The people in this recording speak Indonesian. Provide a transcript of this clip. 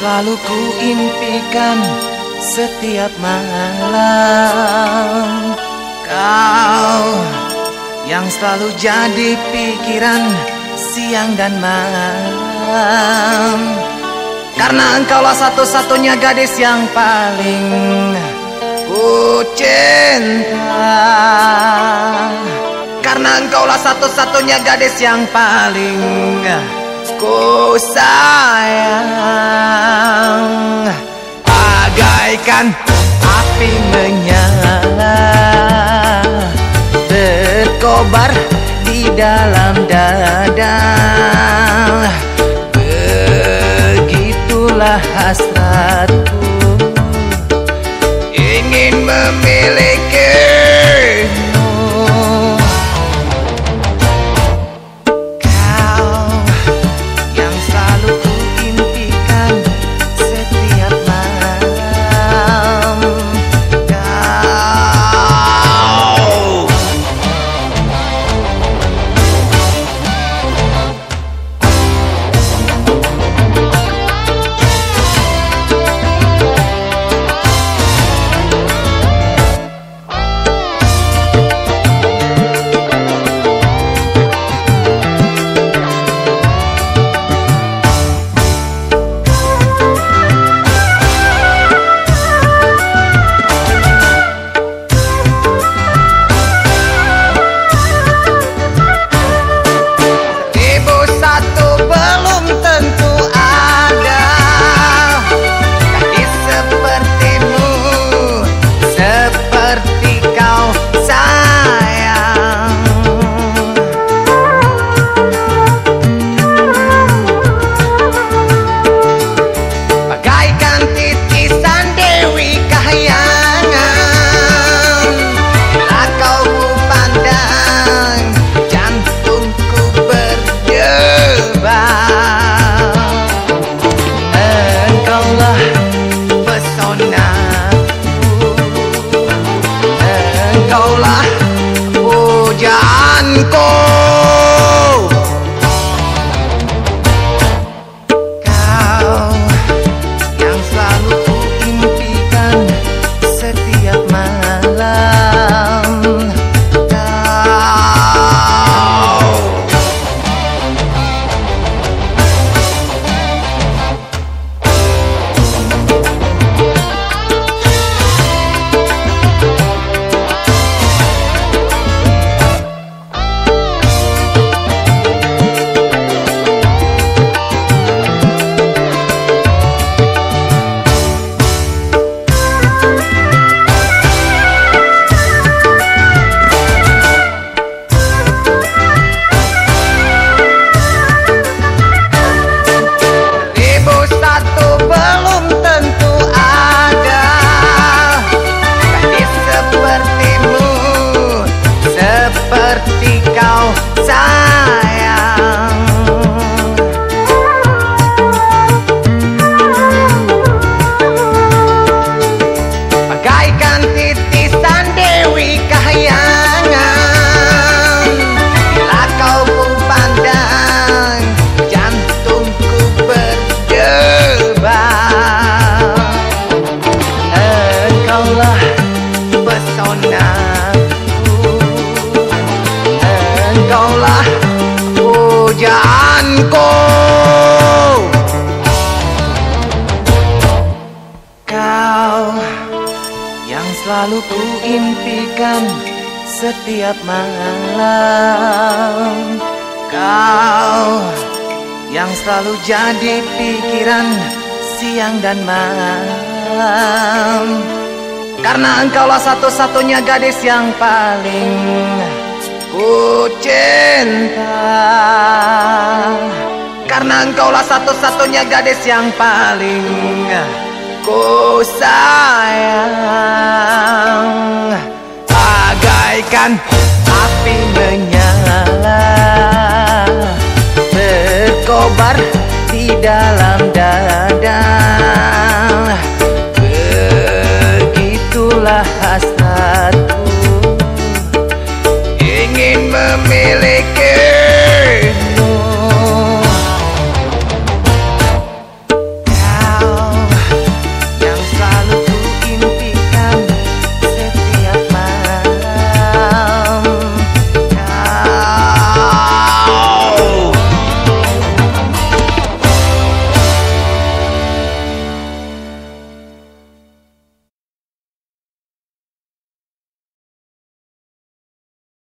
Selalu ku impikan setiap malam. Kau yang selalu jadi pikiran siang dan malam. Karena engkaulah satu-satunya gadis yang paling ku cinta. Karena engkaulah satu-satunya gadis yang paling ku sayang Bagaikan api menyala Berkobar di dalam dada. Begitulah hasratku pujaanku Kau pujaanku Kau yang selalu ku impikan setiap malam. Kau yang selalu jadi pikiran siang dan malam. Karena engkaulah satu-satunya gadis yang paling ku cinta Karena engkaulah satu-satunya gadis yang paling ku sayang. Bagaikan familia.